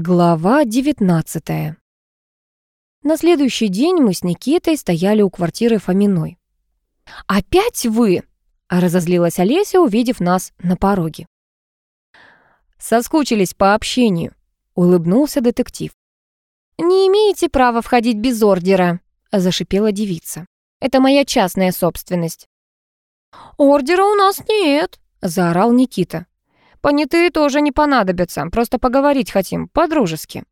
Глава 19 На следующий день мы с Никитой стояли у квартиры Фоминой. «Опять вы?» — разозлилась Олеся, увидев нас на пороге. «Соскучились по общению», — улыбнулся детектив. «Не имеете права входить без ордера», — зашипела девица. «Это моя частная собственность». «Ордера у нас нет», — заорал Никита. Понятые тоже не понадобятся, просто поговорить хотим, по-дружески».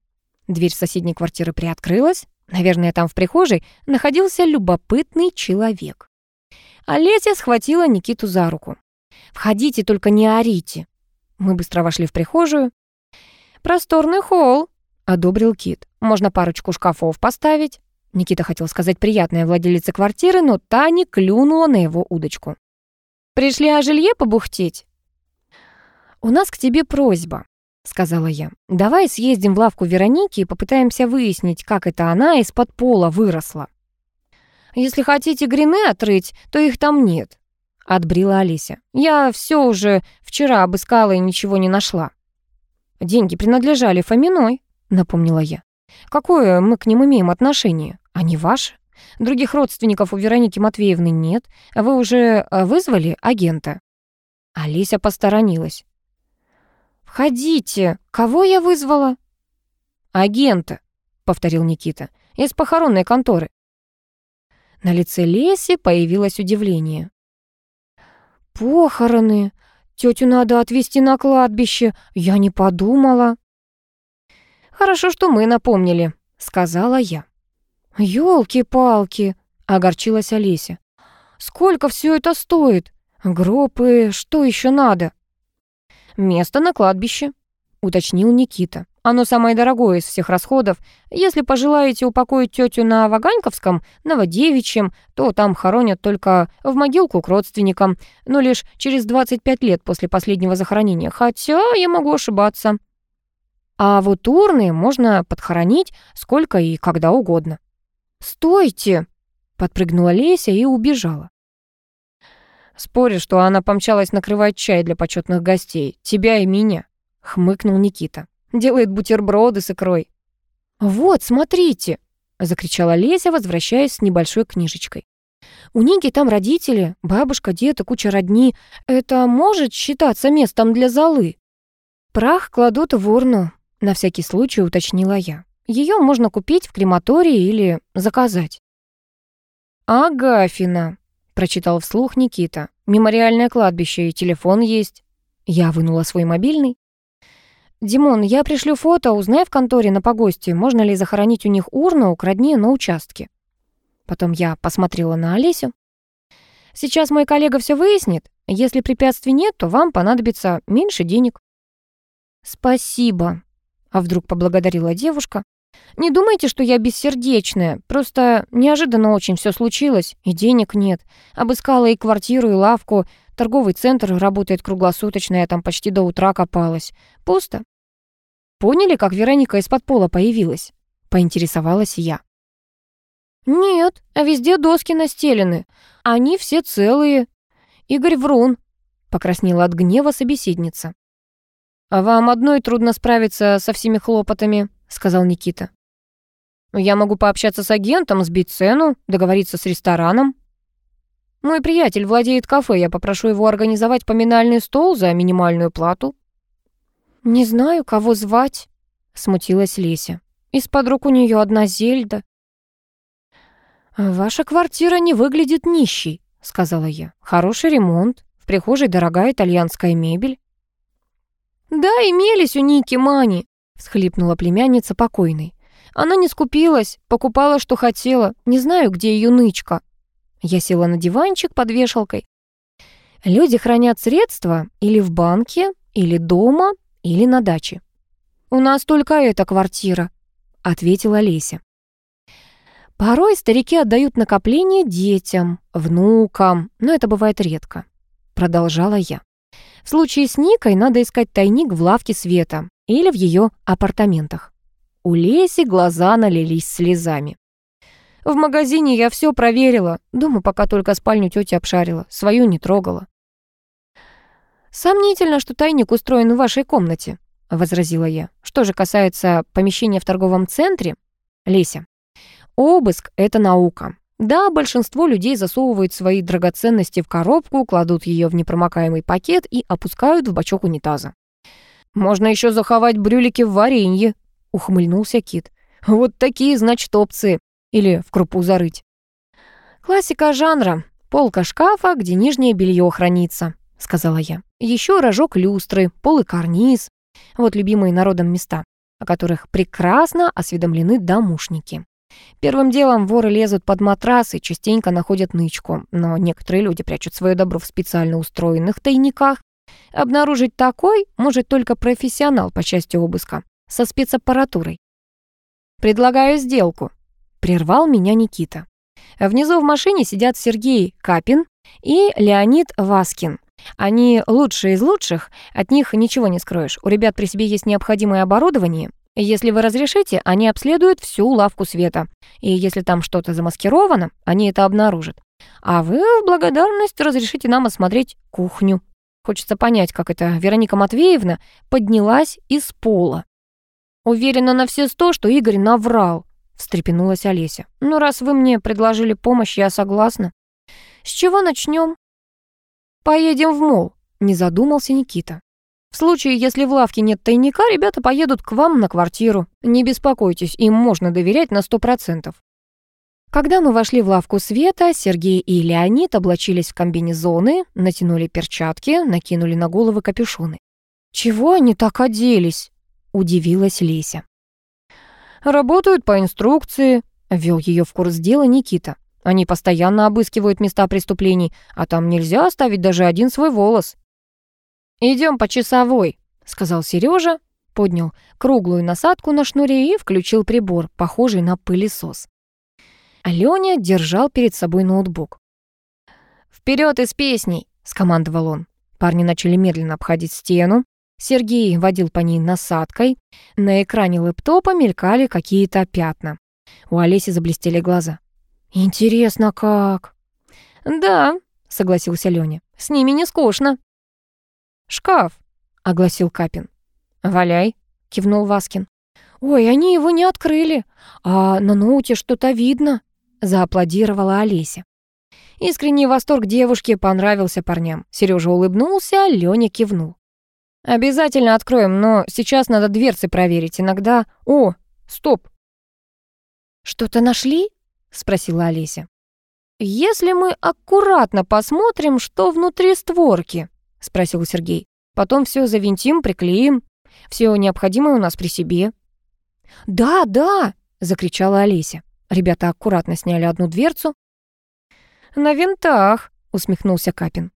Дверь соседней квартиры приоткрылась. Наверное, там в прихожей находился любопытный человек. Олеся схватила Никиту за руку. «Входите, только не орите». Мы быстро вошли в прихожую. «Просторный холл», — одобрил Кит. «Можно парочку шкафов поставить». Никита хотел сказать приятная владелица квартиры, но та не клюнула на его удочку. «Пришли о жилье побухтеть?» «У нас к тебе просьба», — сказала я. «Давай съездим в лавку Вероники и попытаемся выяснить, как это она из-под пола выросла». «Если хотите грины отрыть, то их там нет», — отбрила Алися. «Я все уже вчера обыскала и ничего не нашла». «Деньги принадлежали Фоминой», — напомнила я. «Какое мы к ним имеем отношение? Они ваши? Других родственников у Вероники Матвеевны нет. Вы уже э, вызвали агента?» Алися посторонилась. «Входите! Кого я вызвала?» «Агента», — повторил Никита, — «из похоронной конторы». На лице Леси появилось удивление. «Похороны! Тетю надо отвезти на кладбище. Я не подумала». «Хорошо, что мы напомнили», — сказала я. «Ёлки-палки!» — огорчилась Олеся. «Сколько все это стоит? Гроб и что еще надо?» «Место на кладбище», — уточнил Никита. «Оно самое дорогое из всех расходов. Если пожелаете упокоить тетю на Ваганьковском, Новодевичьем, то там хоронят только в могилку к родственникам, но лишь через 25 лет после последнего захоронения, хотя я могу ошибаться. А вот урны можно подхоронить сколько и когда угодно». «Стойте!» — подпрыгнула Леся и убежала. Спорю, что она помчалась накрывать чай для почетных гостей, тебя и меня», — хмыкнул Никита. «Делает бутерброды с икрой». «Вот, смотрите!» — закричала Леся, возвращаясь с небольшой книжечкой. «У Ники там родители, бабушка, дед и куча родни. Это может считаться местом для золы?» «Прах кладут в урну», — на всякий случай уточнила я. Ее можно купить в крематории или заказать». «Агафина», прочитал вслух Никита. «Мемориальное кладбище и телефон есть». Я вынула свой мобильный. «Димон, я пришлю фото, узнай в конторе на погосте, можно ли захоронить у них урну к родне на участке». Потом я посмотрела на Олесю. «Сейчас мой коллега все выяснит. Если препятствий нет, то вам понадобится меньше денег». «Спасибо», — а вдруг поблагодарила девушка. Не думайте, что я бессердечная, просто неожиданно очень все случилось, и денег нет. Обыскала и квартиру, и лавку, торговый центр работает круглосуточно, я там почти до утра копалась. Пусто. Поняли, как Вероника из-под пола появилась? Поинтересовалась я. Нет, а везде доски настелены. Они все целые. Игорь врун, покраснела от гнева собеседница. А вам одной трудно справиться со всеми хлопотами, — сказал Никита. «Я могу пообщаться с агентом, сбить цену, договориться с рестораном». «Мой приятель владеет кафе, я попрошу его организовать поминальный стол за минимальную плату». «Не знаю, кого звать», — смутилась Леся. «Из подруг у нее одна Зельда». «Ваша квартира не выглядит нищей», — сказала я. «Хороший ремонт, в прихожей дорогая итальянская мебель». «Да, имелись у Ники Мани», всхлипнула племянница покойной. Она не скупилась, покупала, что хотела. Не знаю, где ее нычка. Я села на диванчик под вешалкой. Люди хранят средства или в банке, или дома, или на даче. «У нас только эта квартира», — ответила Леся. Порой старики отдают накопления детям, внукам, но это бывает редко. Продолжала я. В случае с Никой надо искать тайник в лавке света или в ее апартаментах. У Леси глаза налились слезами. В магазине я все проверила. Дома пока только спальню тети обшарила, свою не трогала. Сомнительно, что тайник устроен в вашей комнате, — возразила я. «Что же касается помещения в торговом центре, Леся, обыск — это наука. Да, большинство людей засовывают свои драгоценности в коробку, кладут ее в непромокаемый пакет и опускают в бачок унитаза. «Можно еще заховать брюлики в варенье», — ухмыльнулся Кит. «Вот такие, значит, опции. Или в крупу зарыть». «Классика жанра. Полка шкафа, где нижнее белье хранится», — сказала я. Еще рожок люстры, пол и карниз. Вот любимые народом места, о которых прекрасно осведомлены домушники. Первым делом воры лезут под матрасы, частенько находят нычку, но некоторые люди прячут свое добро в специально устроенных тайниках. Обнаружить такой может только профессионал по части обыска, со спецаппаратурой. «Предлагаю сделку», — прервал меня Никита. Внизу в машине сидят Сергей Капин и Леонид Васкин. Они лучшие из лучших, от них ничего не скроешь. У ребят при себе есть необходимое оборудование. Если вы разрешите, они обследуют всю лавку света. И если там что-то замаскировано, они это обнаружат. А вы в благодарность разрешите нам осмотреть кухню. Хочется понять, как это Вероника Матвеевна поднялась из пола. Уверена на все сто, что Игорь наврал, встрепенулась Олеся. Ну, раз вы мне предложили помощь, я согласна. С чего начнем? Поедем в мол, не задумался Никита. В случае, если в лавке нет тайника, ребята поедут к вам на квартиру. Не беспокойтесь, им можно доверять на сто процентов. Когда мы вошли в лавку света, Сергей и Леонид облачились в комбинезоны, натянули перчатки, накинули на головы капюшоны. «Чего они так оделись?» — удивилась Леся. «Работают по инструкции», — ввел ее в курс дела Никита. «Они постоянно обыскивают места преступлений, а там нельзя оставить даже один свой волос». «Идем по часовой», — сказал Сережа, поднял круглую насадку на шнуре и включил прибор, похожий на пылесос. Алёня держал перед собой ноутбук. «Вперед из песней!» — скомандовал он. Парни начали медленно обходить стену. Сергей водил по ней насадкой. На экране лэптопа мелькали какие-то пятна. У Олеси заблестели глаза. «Интересно, как?» «Да», — согласился Лёня. «С ними не скучно». «Шкаф», — огласил Капин. «Валяй», — кивнул Васкин. «Ой, они его не открыли, а на ноуте что-то видно», — зааплодировала Олеся. Искренний восторг девушки понравился парням. Сережа улыбнулся, Лёня кивнул. «Обязательно откроем, но сейчас надо дверцы проверить. Иногда... О, стоп!» «Что-то нашли?» — спросила Олеся. «Если мы аккуратно посмотрим, что внутри створки», — спросил Сергей. «Потом все завинтим, приклеим. Все необходимое у нас при себе». «Да, да!» — закричала Олеся. Ребята аккуратно сняли одну дверцу. «На винтах», — усмехнулся Капин.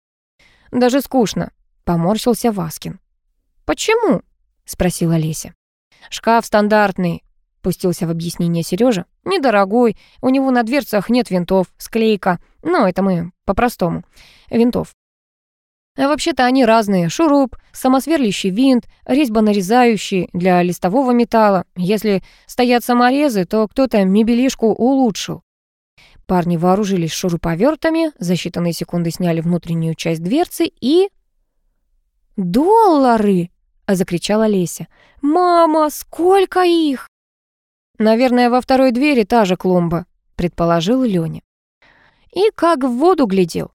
«Даже скучно», — поморщился Васкин. «Почему?» — спросила Леся. «Шкаф стандартный», — пустился в объяснение Сережа. «Недорогой, у него на дверцах нет винтов, склейка. Но это мы по-простому. Винтов. А вообще-то они разные. Шуруп, самосверлящий винт, резьбонарезающий для листового металла. Если стоят саморезы, то кто-то мебелишку улучшил. Парни вооружились шуруповертами, за считанные секунды сняли внутреннюю часть дверцы и... «Доллары!» — закричала Леся. «Мама, сколько их!» «Наверное, во второй двери та же клумба», — предположил Лёня. И как в воду глядел.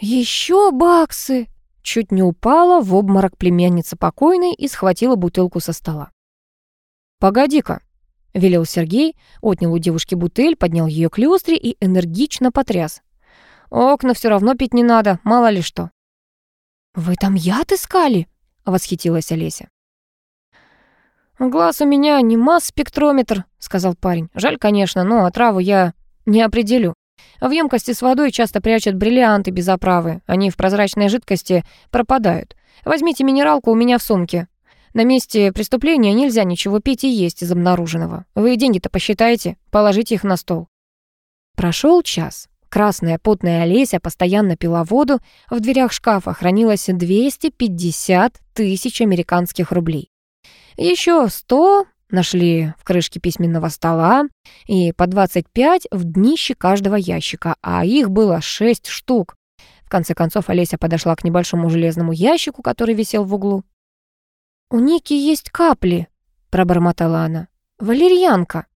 «Еще баксы!» Чуть не упала в обморок племянница покойной и схватила бутылку со стола. «Погоди-ка», — велел Сергей, отнял у девушки бутыль, поднял ее к люстре и энергично потряс. «Окна все равно пить не надо, мало ли что». «Вы там яд искали?» — восхитилась Олеся. «Глаз у меня не масс-спектрометр», — сказал парень. «Жаль, конечно, но отраву я не определю. В емкости с водой часто прячут бриллианты без оправы. Они в прозрачной жидкости пропадают. Возьмите минералку у меня в сумке. На месте преступления нельзя ничего пить и есть из обнаруженного. Вы деньги-то посчитайте, положите их на стол. Прошел час. Красная потная Олеся постоянно пила воду. В дверях шкафа хранилось 250 тысяч американских рублей. Еще 100 Нашли в крышке письменного стола и по 25 в днище каждого ящика, а их было 6 штук. В конце концов Олеся подошла к небольшому железному ящику, который висел в углу. «У Ники есть капли», — пробормотала она. «Валерьянка».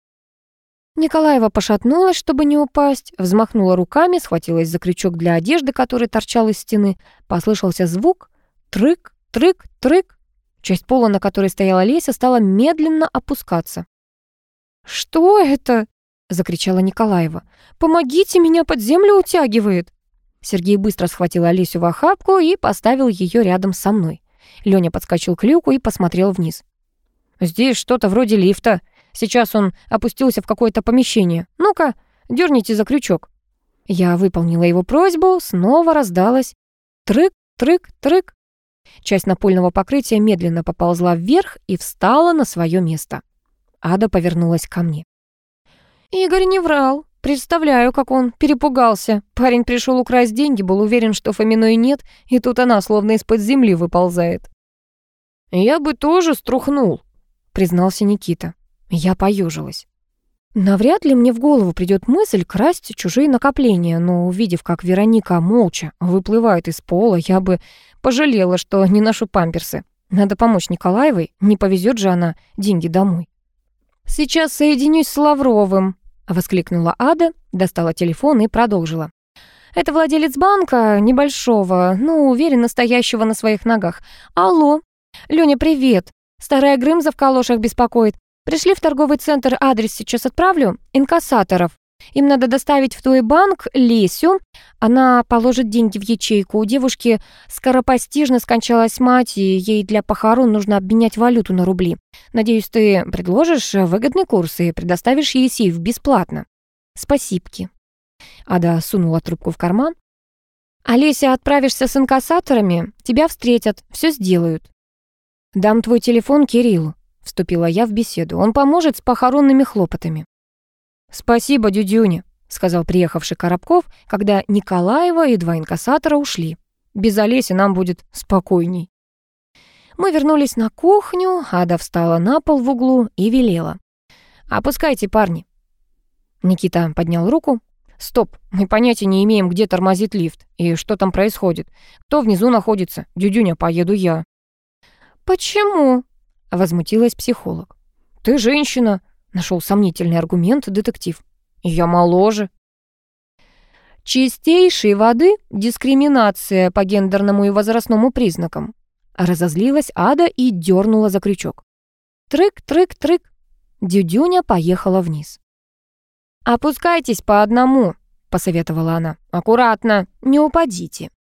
Николаева пошатнулась, чтобы не упасть, взмахнула руками, схватилась за крючок для одежды, который торчал из стены. Послышался звук. Трык, трык, трык. Часть пола, на которой стояла Леся, стала медленно опускаться. «Что это?» — закричала Николаева. «Помогите, меня под землю утягивает!» Сергей быстро схватил Олесю в охапку и поставил ее рядом со мной. Лёня подскочил к люку и посмотрел вниз. «Здесь что-то вроде лифта», Сейчас он опустился в какое-то помещение. Ну-ка, дерните за крючок». Я выполнила его просьбу, снова раздалось трык, трык, трык. Часть напольного покрытия медленно поползла вверх и встала на свое место. Ада повернулась ко мне. «Игорь не врал. Представляю, как он перепугался. Парень пришел украсть деньги, был уверен, что Фоминой нет, и тут она словно из-под земли выползает». «Я бы тоже струхнул», — признался Никита. Я поежилась. Навряд ли мне в голову придет мысль красть чужие накопления, но увидев, как Вероника молча выплывает из пола, я бы пожалела, что не ношу памперсы. Надо помочь Николаевой, не повезет же она деньги домой. «Сейчас соединюсь с Лавровым», — воскликнула Ада, достала телефон и продолжила. «Это владелец банка, небольшого, но уверен, настоящего на своих ногах. Алло, Лёня, привет. Старая Грымза в калошах беспокоит. Пришли в торговый центр, адрес сейчас отправлю. Инкассаторов. Им надо доставить в твой банк Лесю. Она положит деньги в ячейку. У девушки скоропостижно скончалась мать, и ей для похорон нужно обменять валюту на рубли. Надеюсь, ты предложишь выгодный курс и предоставишь ей сейф бесплатно. Спасибки. Ада сунула трубку в карман. «Олеся, отправишься с инкассаторами, тебя встретят, все сделают». «Дам твой телефон Кириллу вступила я в беседу. «Он поможет с похоронными хлопотами». «Спасибо, дюдюня», — сказал приехавший Коробков, когда Николаева и два инкассатора ушли. «Без Олеси нам будет спокойней». Мы вернулись на кухню, Ада встала на пол в углу и велела. «Опускайте, парни». Никита поднял руку. «Стоп, мы понятия не имеем, где тормозит лифт и что там происходит. Кто внизу находится? Дюдюня, поеду я». «Почему?» Возмутилась психолог. «Ты женщина!» — нашел сомнительный аргумент детектив. «Я моложе». «Чистейшей воды дискриминация по гендерному и возрастному признакам». Разозлилась Ада и дернула за крючок. Трык-трык-трык. Дюдюня поехала вниз. «Опускайтесь по одному», — посоветовала она. «Аккуратно, не упадите».